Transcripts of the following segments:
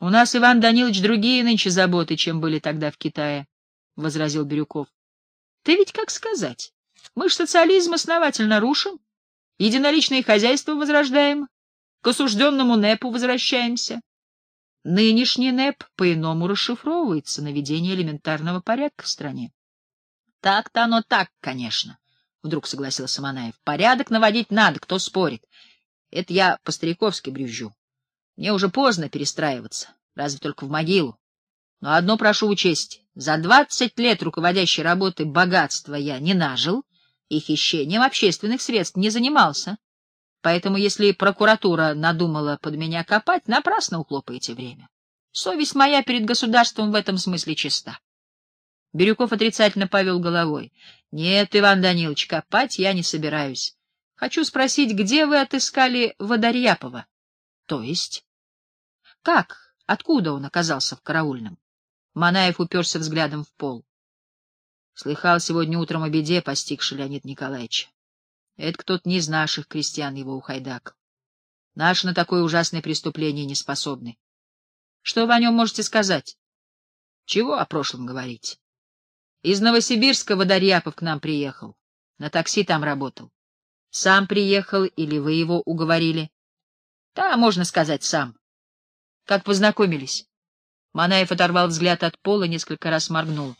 — У нас, Иван Данилович, другие нынче заботы, чем были тогда в Китае, — возразил Бирюков. — Ты ведь как сказать? Мы ж социализм основательно рушим, единоличное хозяйство возрождаем, к осужденному НЭПу возвращаемся. Нынешний НЭП по-иному расшифровывается на ведение элементарного порядка в стране. — Так-то оно так, конечно, — вдруг согласился Манаев. — Порядок наводить надо, кто спорит. Это я по-стариковски брюзжу. Мне уже поздно перестраиваться, разве только в могилу. Но одно прошу учесть. За двадцать лет руководящей работы богатства я не нажил и хищением общественных средств не занимался. Поэтому, если прокуратура надумала под меня копать, напрасно ухлопаете время. Совесть моя перед государством в этом смысле чиста. Бирюков отрицательно повел головой. — Нет, Иван Данилович, копать я не собираюсь. Хочу спросить, где вы отыскали Водорьяпова? — То есть? — Как? Откуда он оказался в караульном? Манаев уперся взглядом в пол. Слыхал сегодня утром о беде, постигшей Леонид Николаевича. Это кто-то не из наших крестьян его ухайдакал. Наши на такое ужасное преступление не способны. Что вы о нем можете сказать? Чего о прошлом говорить? Из Новосибирска Водорьяпов к нам приехал. На такси там работал. Сам приехал или вы его уговорили? Да, можно сказать, сам. Как познакомились? Манаев оторвал взгляд от пола, несколько раз моргнул.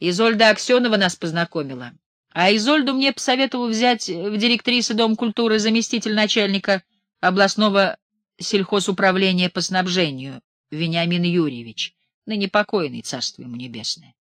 Изольда Аксенова нас познакомила. А Изольду мне посоветовал взять в директрисы Дом культуры заместитель начальника областного сельхозуправления по снабжению Вениамин Юрьевич, ныне покойный, царство ему небесное.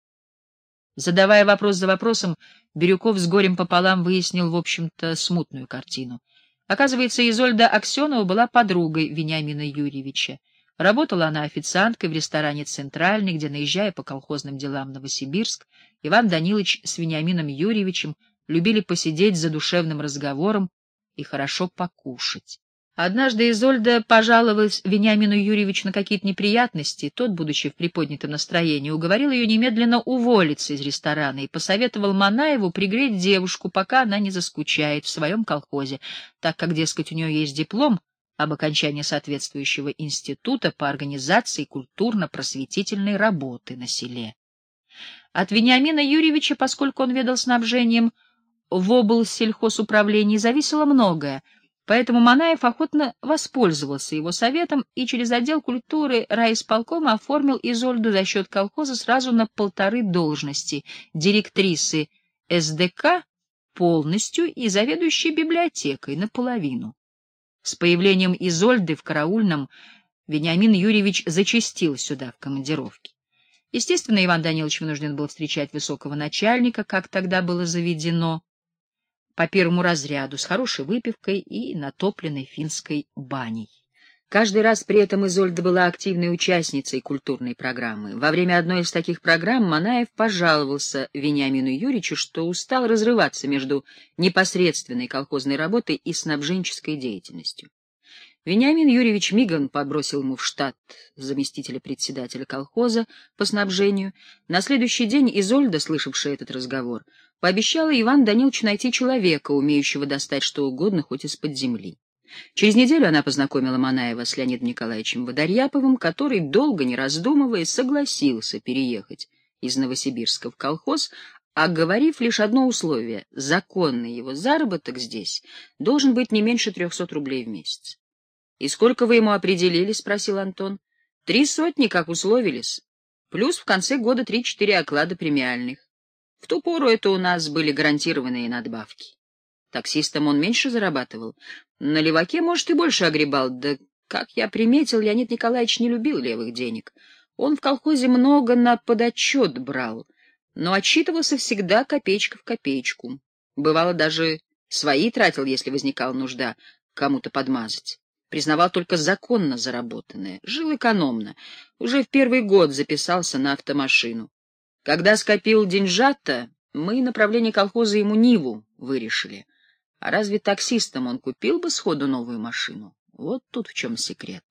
Задавая вопрос за вопросом, Бирюков с горем пополам выяснил, в общем-то, смутную картину. Оказывается, Изольда Аксенова была подругой Вениамина Юрьевича. Работала она официанткой в ресторане «Центральный», где, наезжая по колхозным делам в Новосибирск, Иван Данилович с Вениамином Юрьевичем любили посидеть за душевным разговором и хорошо покушать. Однажды Изольда пожаловалась Вениамину Юрьевичу на какие-то неприятности. Тот, будучи в приподнятом настроении, уговорил ее немедленно уволиться из ресторана и посоветовал Манаеву пригреть девушку, пока она не заскучает в своем колхозе, так как, дескать, у нее есть диплом об окончании соответствующего института по организации культурно-просветительной работы на селе. От Вениамина Юрьевича, поскольку он ведал снабжением в облсельхозуправлении, зависело многое, поэтому Манаев охотно воспользовался его советом и через отдел культуры райисполкома оформил Изольду за счет колхоза сразу на полторы должности — директрисы СДК полностью и заведующей библиотекой наполовину. С появлением Изольды в караульном Вениамин Юрьевич зачастил сюда в командировке. Естественно, Иван Данилович вынужден был встречать высокого начальника, как тогда было заведено, по первому разряду, с хорошей выпивкой и натопленной финской баней. Каждый раз при этом Изольда была активной участницей культурной программы. Во время одной из таких программ Манаев пожаловался Вениамину Юрьевичу, что устал разрываться между непосредственной колхозной работой и снабженческой деятельностью. Вениамин Юрьевич мигом подбросил ему в штат заместителя председателя колхоза по снабжению. На следующий день Изольда, слышавшая этот разговор, пообещала Иван Даниловичу найти человека, умеющего достать что угодно хоть из-под земли. Через неделю она познакомила Манаева с Леонидом Николаевичем Водорьяповым, который, долго не раздумывая, согласился переехать из Новосибирска в колхоз, оговорив лишь одно условие — законный его заработок здесь должен быть не меньше трехсот рублей в месяц. — И сколько вы ему определили? — спросил Антон. — Три сотни, как условились. Плюс в конце года три-четыре оклада премиальных. В ту пору это у нас были гарантированные надбавки. Таксистом он меньше зарабатывал. На леваке, может, и больше огребал. Да, как я приметил, Леонид Николаевич не любил левых денег. Он в колхозе много на подотчет брал, но отчитывался всегда копеечка в копеечку. Бывало, даже свои тратил, если возникала нужда кому-то подмазать. Признавал только законно заработанное, жил экономно. Уже в первый год записался на автомашину. Когда скопил деньжата, мы направление колхоза ему Ниву вырешили. А разве таксистом он купил бы сходу новую машину? Вот тут в чем секрет.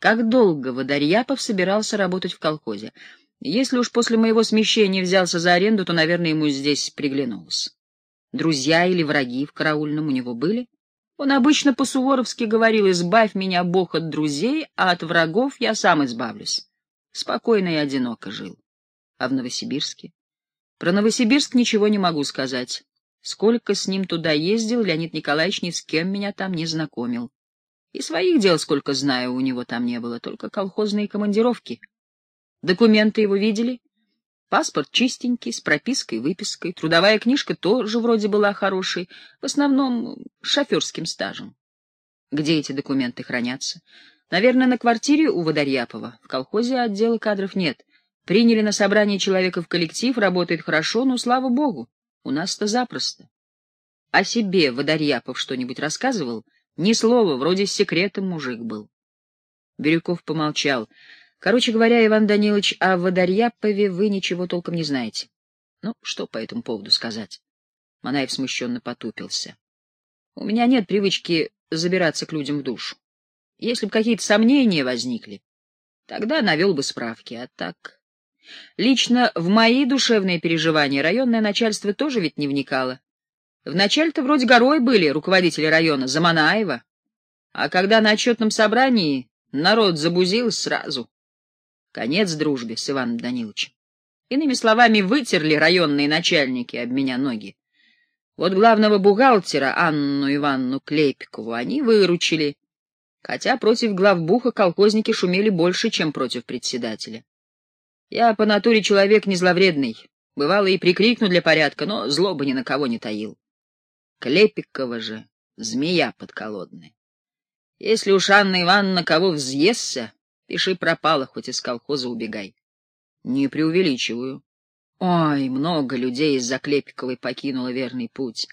Как долго Водорьяпов собирался работать в колхозе? Если уж после моего смещения взялся за аренду, то, наверное, ему здесь приглянулось. Друзья или враги в караульном у него были? Он обычно по-суворовски говорил «избавь меня, Бог, от друзей, а от врагов я сам избавлюсь». Спокойно и одиноко жил. А в Новосибирске? Про Новосибирск ничего не могу сказать. Сколько с ним туда ездил, Леонид Николаевич ни с кем меня там не знакомил. И своих дел, сколько знаю, у него там не было, только колхозные командировки. Документы его видели? Паспорт чистенький, с пропиской, выпиской. Трудовая книжка тоже вроде была хорошей, в основном шоферским стажем. Где эти документы хранятся? Наверное, на квартире у Водорьяпова. В колхозе отдела кадров нет. Приняли на собрание человека в коллектив, работает хорошо, но, слава богу, у нас-то запросто. О себе Водорьяпов что-нибудь рассказывал? Ни слова, вроде с секретом мужик был. Бирюков помолчал. Короче говоря, Иван Данилович, о Водорьяпове вы ничего толком не знаете. Ну, что по этому поводу сказать? Манаев смущенно потупился. У меня нет привычки забираться к людям в душу. Если бы какие-то сомнения возникли, тогда навел бы справки, а так... Лично в мои душевные переживания районное начальство тоже ведь не вникало. Вначале-то вроде горой были руководители района, Заманаева, а когда на отчетном собрании народ забузил сразу. Конец дружбе с Иваном Даниловичем. Иными словами, вытерли районные начальники об меня ноги. Вот главного бухгалтера Анну Ивановну Клепикову они выручили, хотя против главбуха колхозники шумели больше, чем против председателя. Я по натуре человек незловредный, бывало и прикрикну для порядка, но злоба ни на кого не таил. Клепикова же змея подколодная. Если уж Анна Ивановна кого взъестся, Пиши пропало, хоть из колхоза убегай. Не преувеличиваю. Ой, много людей из-за Клепиковой покинуло верный путь.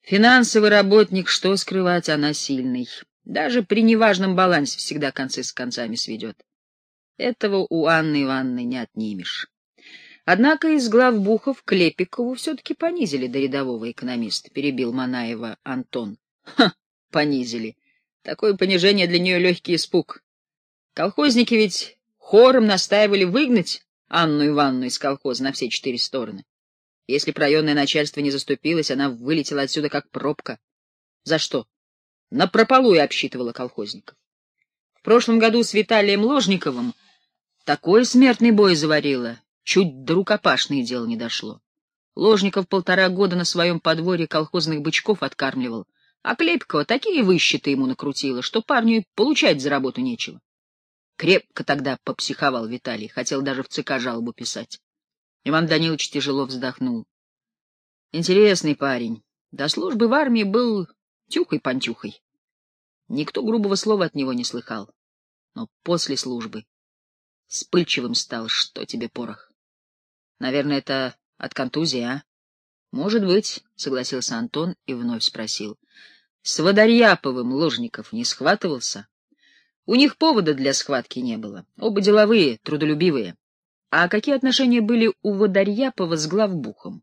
Финансовый работник, что скрывать, она сильный. Даже при неважном балансе всегда концы с концами сведет. Этого у Анны Ивановны не отнимешь. Однако из главбухов Клепикову все-таки понизили до рядового экономиста, перебил Манаева Антон. Ха, понизили. Такое понижение для нее легкий испуг. Колхозники ведь хором настаивали выгнать Анну Ивановну из колхоза на все четыре стороны. Если б районное начальство не заступилось, она вылетела отсюда как пробка. За что? На прополую обсчитывала колхозников. В прошлом году с Виталием Ложниковым такой смертный бой заварила, чуть до рукопашной дело не дошло. Ложников полтора года на своем подворье колхозных бычков откармливал, а Клепикова такие выщиты ему накрутила, что парню и получать за работу нечего. Крепко тогда попсиховал Виталий, хотел даже в ЦК жалобу писать. Иван Данилович тяжело вздохнул. Интересный парень. До службы в армии был тюхой-пантюхой. Никто грубого слова от него не слыхал. Но после службы вспыльчивым стал, что тебе порох. Наверное, это от контузии, а? Может быть, согласился Антон и вновь спросил. С Водорьяповым Ложников не схватывался? У них повода для схватки не было. Оба деловые, трудолюбивые. А какие отношения были у Водорьяпова с главбухом?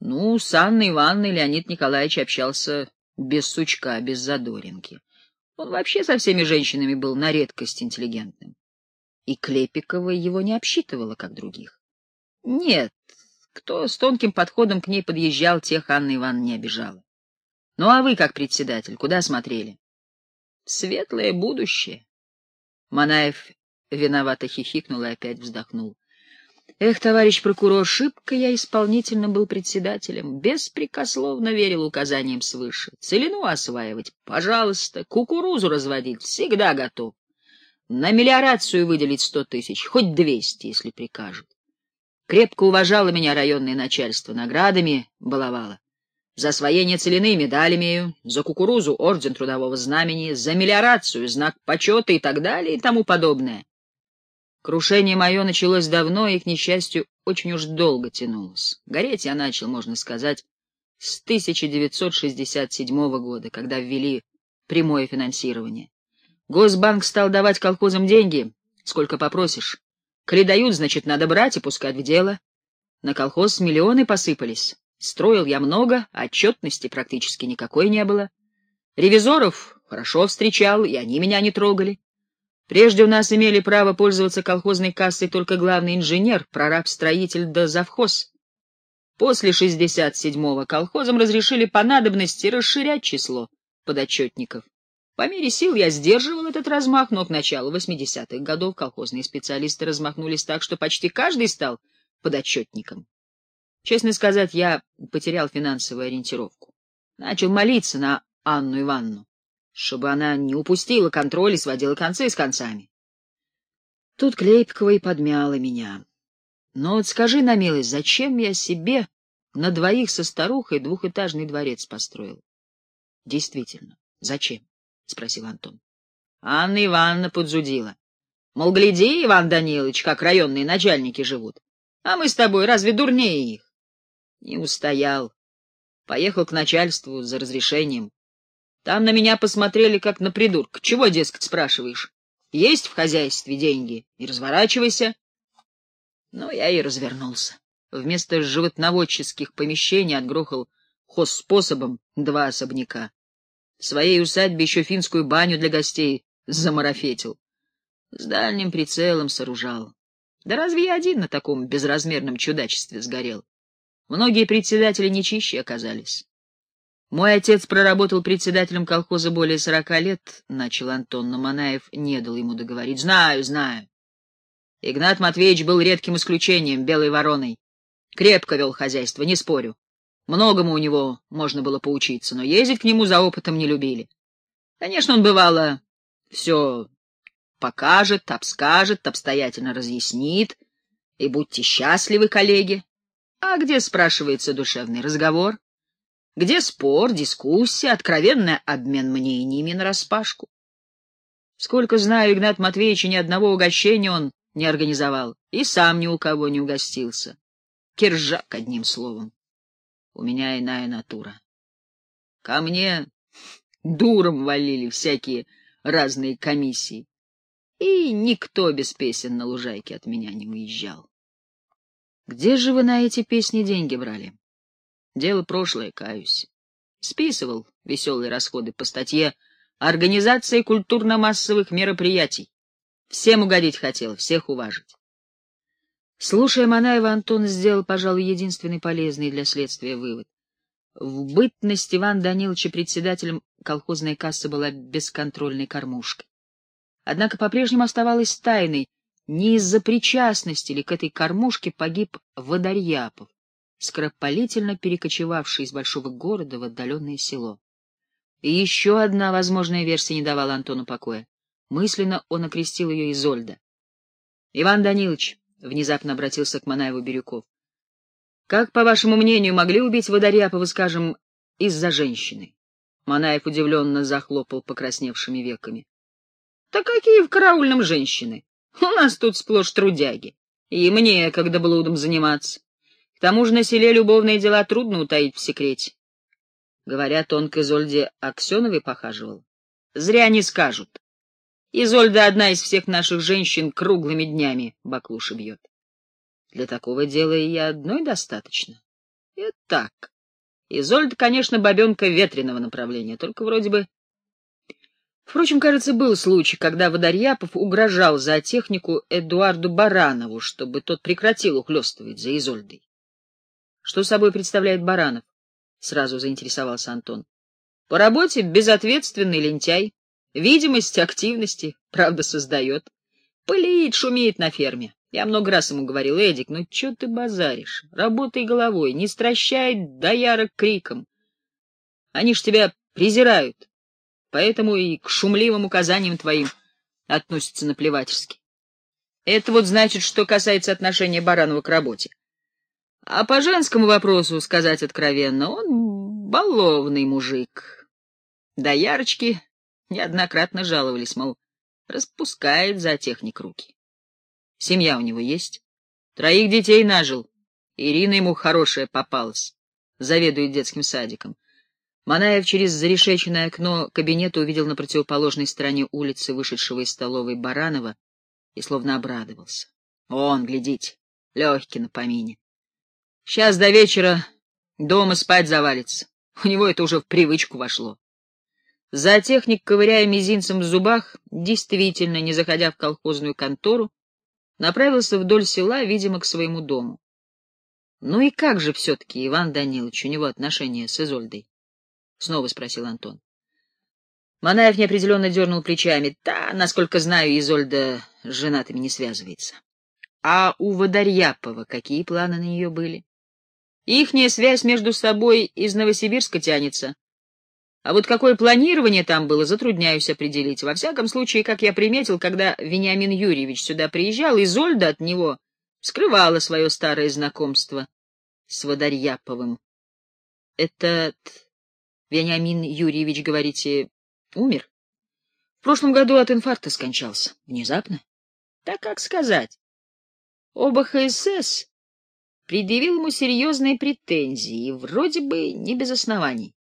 Ну, с Анной Ивановной Леонид Николаевич общался без сучка, без задоринки. Он вообще со всеми женщинами был на редкость интеллигентным. И Клепикова его не обсчитывала, как других. Нет, кто с тонким подходом к ней подъезжал, тех Анна Ивановна не обижала. Ну а вы, как председатель, куда смотрели? Светлое будущее. Манаев виновато хихикнул и опять вздохнул. Эх, товарищ прокурор, шибко я исполнительным был председателем, беспрекословно верил указаниям свыше. Целину осваивать, пожалуйста, кукурузу разводить, всегда готов. На мелиорацию выделить сто тысяч, хоть двести, если прикажут. Крепко уважало меня районное начальство, наградами баловало. За освоение целины медаль имею, за кукурузу орден трудового знамени, за мелиорацию знак почета и так далее и тому подобное. Крушение мое началось давно и, к несчастью, очень уж долго тянулось. Гореть я начал, можно сказать, с 1967 года, когда ввели прямое финансирование. Госбанк стал давать колхозам деньги, сколько попросишь. Коли дают, значит, надо брать и пускать в дело. На колхоз миллионы посыпались. Строил я много, отчетности практически никакой не было. Ревизоров хорошо встречал, и они меня не трогали. Прежде у нас имели право пользоваться колхозной кассой только главный инженер, прораб-строитель да завхоз. После 67-го колхозам разрешили по надобности расширять число, подотчетников. По мере сил я сдерживал этот размах, но к началу 80-х годов колхозные специалисты размахнулись так, что почти каждый стал подотчетником. Честно сказать, я потерял финансовую ориентировку. Начал молиться на Анну Ивановну, чтобы она не упустила контроль и сводила концы с концами. Тут Клейпкова и подмяла меня. Но вот скажи на милость, зачем я себе на двоих со старухой двухэтажный дворец построил? Действительно, зачем? — спросил Антон. Анна Ивановна подзудила. Мол, гляди, Иван Данилович, как районные начальники живут. А мы с тобой разве дурнее их? Не устоял. Поехал к начальству за разрешением. Там на меня посмотрели, как на придурка. Чего, дескать, спрашиваешь? Есть в хозяйстве деньги, и разворачивайся. Но я и развернулся. Вместо животноводческих помещений отгрохал хозспособом два особняка. Своей усадьбе еще финскую баню для гостей замарафетил. С дальним прицелом сооружал. Да разве я один на таком безразмерном чудачестве сгорел? Многие председатели нечище оказались. Мой отец проработал председателем колхоза более сорока лет, — начал Антон, но Манаев не дал ему договорить. — Знаю, знаю. Игнат Матвеевич был редким исключением, белой вороной. Крепко вел хозяйство, не спорю. Многому у него можно было поучиться, но ездить к нему за опытом не любили. Конечно, он бывало все покажет, обскажет, обстоятельно разъяснит, и будьте счастливы, коллеги. А где, спрашивается, душевный разговор? Где спор, дискуссия, откровенный обмен мнениями нараспашку? Сколько знаю, Игнат Матвеевич ни одного угощения он не организовал, и сам ни у кого не угостился. Киржак, одним словом. У меня иная натура. Ко мне дуром валили всякие разные комиссии, и никто без песен на лужайке от меня не уезжал. Где же вы на эти песни деньги брали? Дело прошлое, каюсь. Списывал веселые расходы по статье «Организация культурно-массовых мероприятий». Всем угодить хотел, всех уважить. Слушая Манаева, Антон сделал, пожалуй, единственный полезный для следствия вывод. В бытность Иван Даниловича председателем колхозная касса была бесконтрольной кормушкой. Однако по-прежнему оставалась тайной, не из-за причастности ли к этой кормушке погиб Водорьяпов, скоропалительно перекочевавший из большого города в отдаленное село. И еще одна возможная версия не давала Антону покоя. Мысленно он окрестил ее Изольда. — Иван Данилович, — внезапно обратился к Манаеву Бирюков, — как, по вашему мнению, могли убить Водорьяпова, скажем, из-за женщины? Манаев удивленно захлопал покрасневшими веками. — Да какие в караульном женщины? У нас тут сплошь трудяги, и мне когда блудом заниматься. К тому же на селе любовные дела трудно утаить в секрете. Говорят, он к Изольде Аксеновой похаживал. Зря не скажут. Изольда одна из всех наших женщин круглыми днями баклуши бьет. Для такого дела и я одной достаточно. Это так. Изольда, конечно, бабенка ветреного направления, только вроде бы Впрочем, кажется, был случай, когда Водорьяпов угрожал за технику Эдуарду Баранову, чтобы тот прекратил ухлёстывать за Изольдой. — Что собой представляет Баранов? — сразу заинтересовался Антон. — По работе безответственный лентяй. Видимость активности, правда, создает. Пылит, шумеет на ферме. Я много раз ему говорил, Эдик, ну чё ты базаришь? Работай головой, не стращай доярок криком. Они ж тебя презирают поэтому и к шумливым указаниям твоим относятся наплевательски. Это вот значит, что касается отношения Баранова к работе. А по женскому вопросу, сказать откровенно, он баловный мужик. Да ярочки неоднократно жаловались, мол, распускает за техник руки. Семья у него есть. Троих детей нажил. Ирина ему хорошая попалась. Заведует детским садиком. Манаев через зарешеченное окно кабинета увидел на противоположной стороне улицы вышедшего из столовой Баранова и словно обрадовался. Он, глядите, легкий на помине. Сейчас до вечера дома спать завалится. У него это уже в привычку вошло. Зоотехник, ковыряя мизинцем в зубах, действительно, не заходя в колхозную контору, направился вдоль села, видимо, к своему дому. Ну и как же все-таки, Иван Данилович, у него отношения с Изольдой? — снова спросил Антон. Манаев неопределенно дернул плечами. Да, насколько знаю, Изольда с женатыми не связывается. А у Водорьяпова какие планы на нее были? Ихняя связь между собой из Новосибирска тянется. А вот какое планирование там было, затрудняюсь определить. Во всяком случае, как я приметил, когда Вениамин Юрьевич сюда приезжал, Изольда от него скрывала свое старое знакомство с Водорьяповым. Этот Вениамин Юрьевич, говорите, умер? В прошлом году от инфаркта скончался. Внезапно? Так как сказать? Оба ХСС предъявил ему серьезные претензии, и вроде бы не без оснований.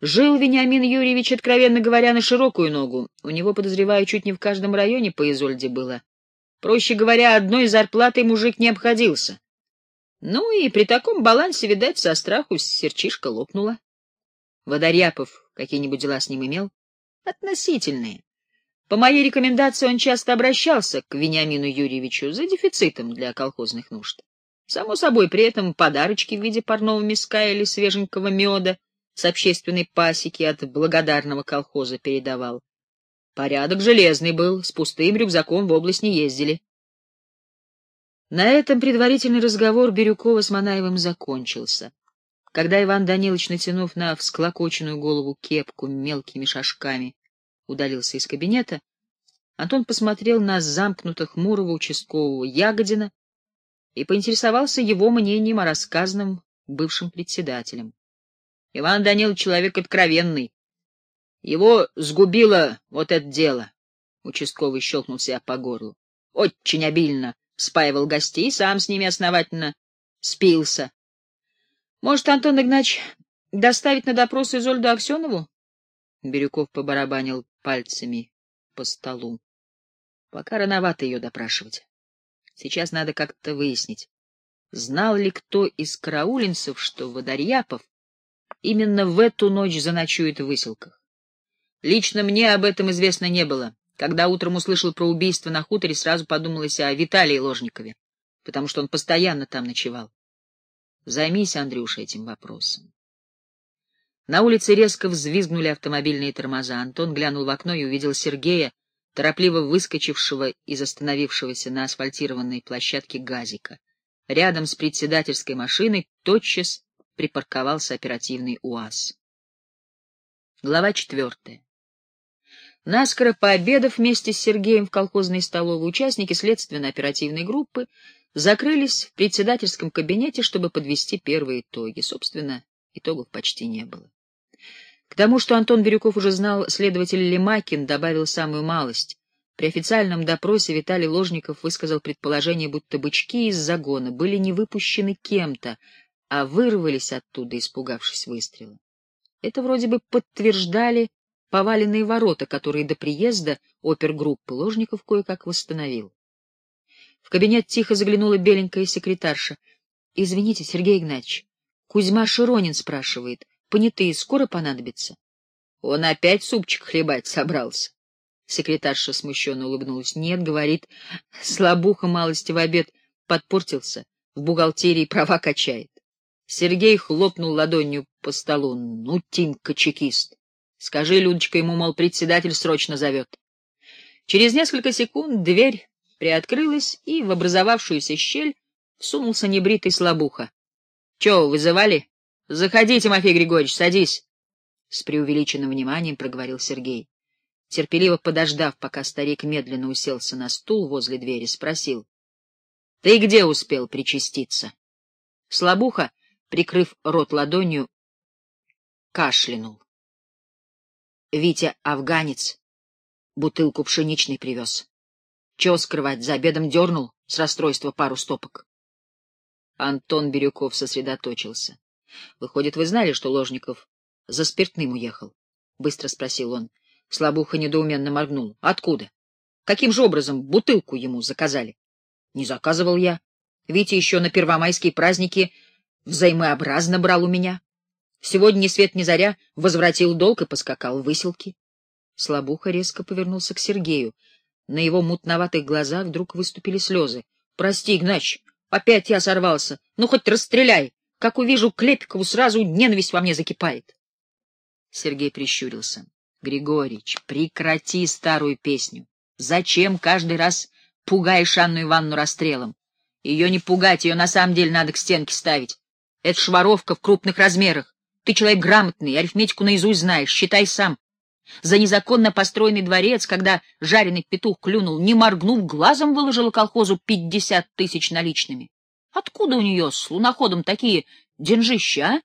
Жил Вениамин Юрьевич, откровенно говоря, на широкую ногу. У него, подозреваю, чуть не в каждом районе по Изольде было. Проще говоря, одной зарплатой мужик не обходился. Ну и при таком балансе, видать, со страху серчишка лопнула. Водоряпов какие-нибудь дела с ним имел? Относительные. По моей рекомендации он часто обращался к Вениамину Юрьевичу за дефицитом для колхозных нужд. Само собой, при этом подарочки в виде парного миска или свеженького меда с общественной пасеки от благодарного колхоза передавал. Порядок железный был, с пустым рюкзаком в область не ездили. На этом предварительный разговор Бирюкова с Манаевым закончился. Когда Иван Данилович, натянув на всклокоченную голову кепку мелкими шажками, удалился из кабинета, Антон посмотрел на замкнуто хмурого участкового Ягодина и поинтересовался его мнением о рассказанном бывшим председателем. Иван Данилович человек откровенный. Его сгубило вот это дело. Участковый щелкнул себя по горлу. Очень обильно спаивал гостей, сам с ними основательно спился. Может, Антон Игнач доставить на допрос Изольду Аксенову? Бирюков побарабанил пальцами по столу. Пока рановато ее допрашивать. Сейчас надо как-то выяснить, знал ли кто из караулинцев, что Водорьяпов именно в эту ночь заночует в выселках. Лично мне об этом известно не было. Когда утром услышал про убийство на хуторе, сразу подумалось о Виталии Ложникове, потому что он постоянно там ночевал. Займись, Андрюша, этим вопросом. На улице резко взвизгнули автомобильные тормоза. Антон глянул в окно и увидел Сергея, торопливо выскочившего из остановившегося на асфальтированной площадке газика. Рядом с председательской машиной тотчас припарковался оперативный УАЗ. Глава четвертая. Наскоро пообедав вместе с Сергеем в колхозной столовой, участники следственно-оперативной группы закрылись в председательском кабинете, чтобы подвести первые итоги. Собственно, итогов почти не было. К тому, что Антон Бирюков уже знал, следователь Лемакин добавил самую малость. При официальном допросе Виталий Ложников высказал предположение, будто бычки из загона были не выпущены кем-то, а вырвались оттуда, испугавшись выстрела. Это вроде бы подтверждали поваленные ворота, которые до приезда опергруппы Ложников кое-как восстановил. В кабинет тихо заглянула беленькая секретарша. — Извините, Сергей Игнатьевич, Кузьма Широнин спрашивает, понятые скоро понадобятся? — Он опять супчик хлебать собрался. Секретарша смущенно улыбнулась. — Нет, — говорит, — слабуха малости в обед подпортился, в бухгалтерии права качает. Сергей хлопнул ладонью по столу. — Ну, Тимка, чекист. Скажи, Людочка, ему, мол, председатель срочно зовет. Через несколько секунд дверь приоткрылась, и в образовавшуюся щель всунулся небритый слабуха. — Че, вызывали? — Заходи, Тимофей Григорьевич, садись. С преувеличенным вниманием проговорил Сергей. Терпеливо подождав, пока старик медленно уселся на стул возле двери, спросил. — Ты где успел причаститься? Слабуха прикрыв рот ладонью, кашлянул. Витя афганец бутылку пшеничной привез. Чего скрывать, за обедом дернул с расстройства пару стопок. Антон Бирюков сосредоточился. — Выходит, вы знали, что Ложников за спиртным уехал? — быстро спросил он. Слабуха недоуменно моргнул. — Откуда? Каким же образом бутылку ему заказали? — Не заказывал я. Витя еще на первомайские праздники взаимообразно брал у меня. Сегодня ни свет ни заря возвратил долг и поскакал в выселки. Слабуха резко повернулся к Сергею. На его мутноватых глазах вдруг выступили слезы. — Прости, Игнач, опять я сорвался. Ну, хоть расстреляй. Как увижу Клепикову, сразу ненависть во мне закипает. Сергей прищурился. Григорич, прекрати старую песню. Зачем каждый раз пугаешь Анну Ивановну расстрелом? Ее не пугать, ее на самом деле надо к стенке ставить. Это шваровка в крупных размерах. Ты человек грамотный, арифметику наизусть знаешь, считай сам. За незаконно построенный дворец, когда жареный петух клюнул, не моргнув, глазом выложила колхозу пятьдесят тысяч наличными. Откуда у нее с луноходом такие деньжища, а?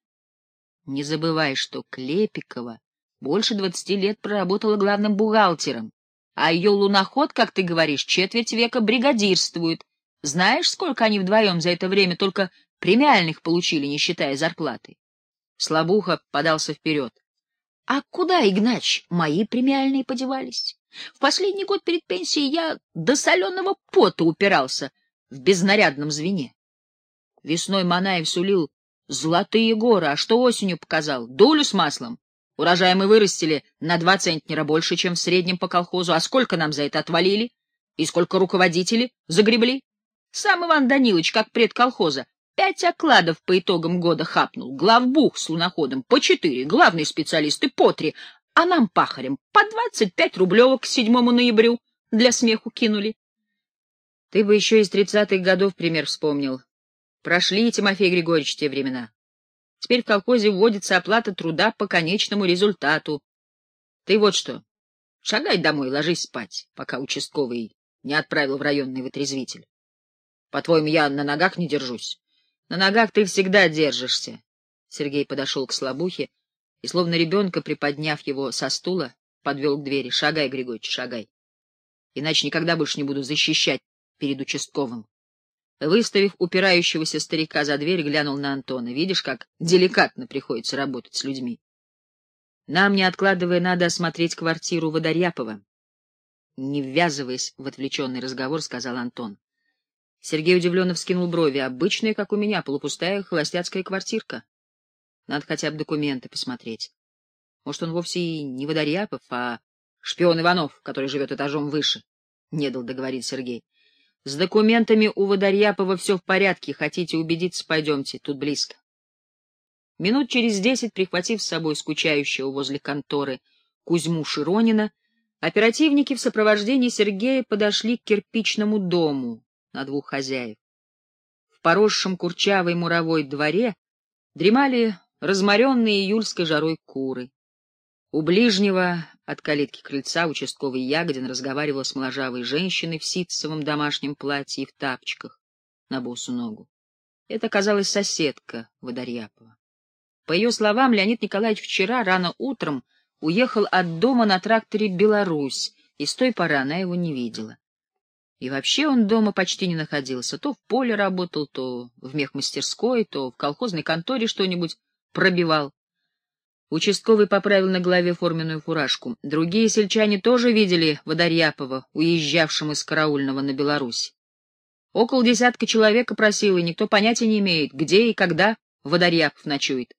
Не забывай, что Клепикова больше двадцати лет проработала главным бухгалтером, а ее луноход, как ты говоришь, четверть века бригадирствует. Знаешь, сколько они вдвоем за это время только премиальных получили, не считая зарплаты? Слабуха подался вперед. — А куда, Игнач, мои премиальные подевались? В последний год перед пенсией я до соленого пота упирался в безнарядном звене. Весной Манаев сулил золотые горы, а что осенью показал? Долю с маслом. Урожай мы вырастили на два центнера больше, чем в среднем по колхозу. А сколько нам за это отвалили? И сколько руководители загребли? Сам Иван Данилович, как пред колхоза, пять окладов по итогам года хапнул. Главбух с луноходом по четыре, главные специалисты по три, а нам, пахарям, по двадцать пять рублевок к седьмому ноябрю для смеху кинули. Ты бы еще из тридцатых годов пример вспомнил. Прошли, Тимофей Григорьевич, те времена. Теперь в колхозе вводится оплата труда по конечному результату. Ты вот что, шагай домой, ложись спать, пока участковый не отправил в районный вытрезвитель. По-твоему, я на ногах не держусь? На ногах ты всегда держишься. Сергей подошел к слабухе и, словно ребенка, приподняв его со стула, подвел к двери. Шагай, Григорьевич, шагай. Иначе никогда больше не буду защищать перед участковым. Выставив упирающегося старика за дверь, глянул на Антона. Видишь, как деликатно приходится работать с людьми. Нам, не откладывая, надо осмотреть квартиру Водоряпова. Не ввязываясь в отвлеченный разговор, сказал Антон. Сергей удивленно вскинул брови. Обычная, как у меня, полупустая холостяцкая квартирка. Надо хотя бы документы посмотреть. Может, он вовсе и не Водоряпов, а шпион Иванов, который живет этажом выше. Не дал договорить Сергей. С документами у Водорьяпова все в порядке. Хотите убедиться, пойдемте, тут близко. Минут через десять, прихватив с собой скучающего возле конторы Кузьму Широнина, оперативники в сопровождении Сергея подошли к кирпичному дому на двух хозяев. В поросшем курчавой муровой дворе дремали разморенные июльской жарой куры. У ближнего от калитки крыльца участковый Ягодин разговаривал с моложавой женщиной в ситцевом домашнем платье и в тапочках на босу ногу. Это оказалась соседка Водорьяпова. По ее словам, Леонид Николаевич вчера рано утром уехал от дома на тракторе «Беларусь», и с той поры она его не видела. И вообще он дома почти не находился. То в поле работал, то в мехмастерской, то в колхозной конторе что-нибудь пробивал. Участковый поправил на голове форменную фуражку. Другие сельчане тоже видели Водорьяпова, уезжавшим из караульного на Беларусь. Около десятка человек опросил, и никто понятия не имеет, где и когда Водорьяпов ночует.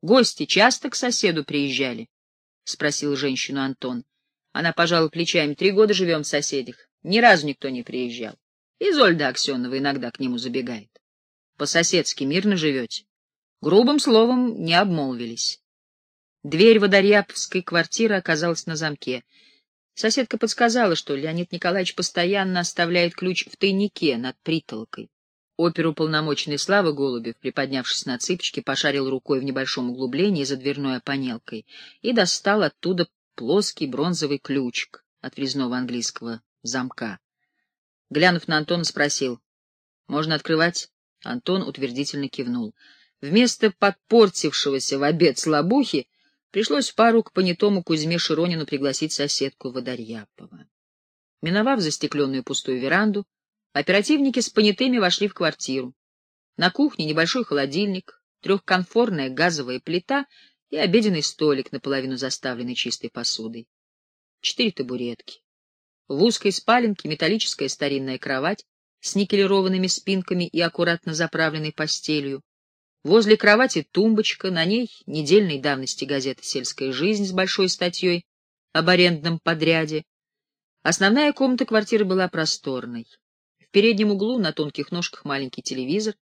Гости часто к соседу приезжали? — спросил женщину Антон. Она пожала плечами. Три года живем в соседях. Ни разу никто не приезжал. Изольда Аксенова иногда к нему забегает. По-соседски мирно живете. Грубым словом не обмолвились. Дверь водорябской квартиры оказалась на замке. Соседка подсказала, что Леонид Николаевич постоянно оставляет ключ в тайнике над притолкой. Оперуполномоченный Слава Голубев, приподнявшись на цыпочки, пошарил рукой в небольшом углублении за дверной опанелкой и достал оттуда плоский бронзовый ключик от резного английского замка. Глянув на Антона, спросил, «Можно открывать?» Антон утвердительно кивнул. Вместо подпортившегося в обед слабухи Пришлось пару к понятому Кузьме Широнину пригласить соседку Водорьяпова. Миновав застекленную пустую веранду, оперативники с понятыми вошли в квартиру. На кухне небольшой холодильник, трехконфорная газовая плита и обеденный столик, наполовину заставленный чистой посудой. Четыре табуретки. В узкой спаленке металлическая старинная кровать с никелированными спинками и аккуратно заправленной постелью, Возле кровати тумбочка, на ней недельной давности газета «Сельская жизнь» с большой статьей об арендном подряде. Основная комната квартиры была просторной. В переднем углу на тонких ножках маленький телевизор.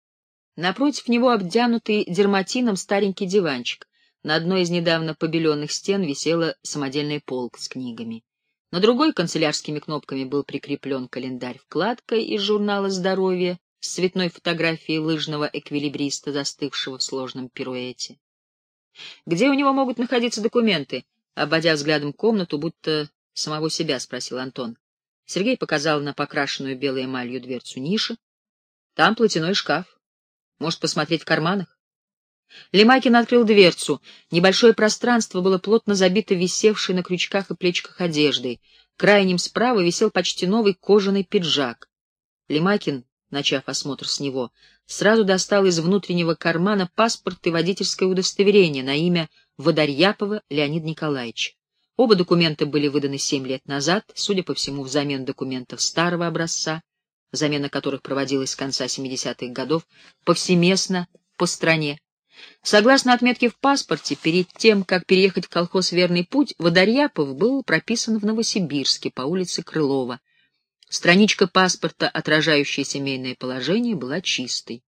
Напротив него обтянутый дерматином старенький диванчик. На одной из недавно побеленных стен висела самодельная полка с книгами. На другой канцелярскими кнопками был прикреплен календарь-вкладка из журнала «Здоровье» с цветной фотографией лыжного эквилибриста, застывшего в сложном пируэте. «Где у него могут находиться документы?» Обводя взглядом комнату, будто самого себя, спросил Антон. Сергей показал на покрашенную белой эмалью дверцу ниши. «Там платяной шкаф. Может, посмотреть в карманах?» Лемакин открыл дверцу. Небольшое пространство было плотно забито висевшей на крючках и плечиках одеждой. Крайним справа висел почти новый кожаный пиджак. Лемакин, начав осмотр с него, сразу достал из внутреннего кармана паспорт и водительское удостоверение на имя Водорьяпова Леонид Николаевич. Оба документа были выданы семь лет назад, судя по всему, взамен документов старого образца, замена которых проводилась с конца 70-х годов повсеместно по стране. Согласно отметке в паспорте, перед тем, как переехать в колхоз «Верный путь», Водорьяпов был прописан в Новосибирске по улице Крылова. Страничка паспорта, отражающая семейное положение, была чистой.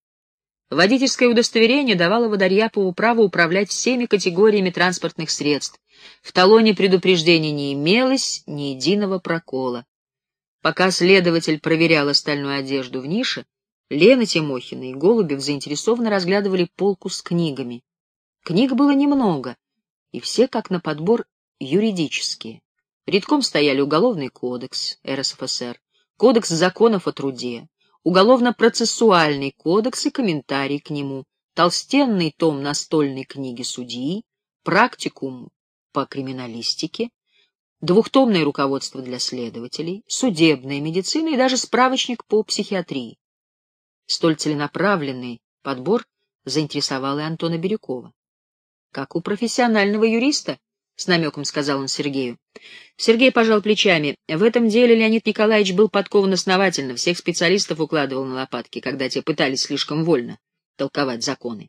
Водительское удостоверение давало Водорьяпову право управлять всеми категориями транспортных средств. В талоне предупреждения не имелось ни единого прокола. Пока следователь проверял остальную одежду в нише, Лена Тимохина и Голубев заинтересованно разглядывали полку с книгами. Книг было немного, и все, как на подбор, юридические. Редком стояли Уголовный кодекс РСФСР, Кодекс законов о труде, Уголовно-процессуальный кодекс и комментарий к нему, толстенный том настольной книги судьи, практикум по криминалистике, двухтомное руководство для следователей, судебная медицина и даже справочник по психиатрии. Столь целенаправленный подбор заинтересовал и Антона Бирюкова. «Как у профессионального юриста», — с намеком сказал он Сергею. Сергей пожал плечами. В этом деле Леонид Николаевич был подкован основательно, всех специалистов укладывал на лопатки, когда те пытались слишком вольно толковать законы.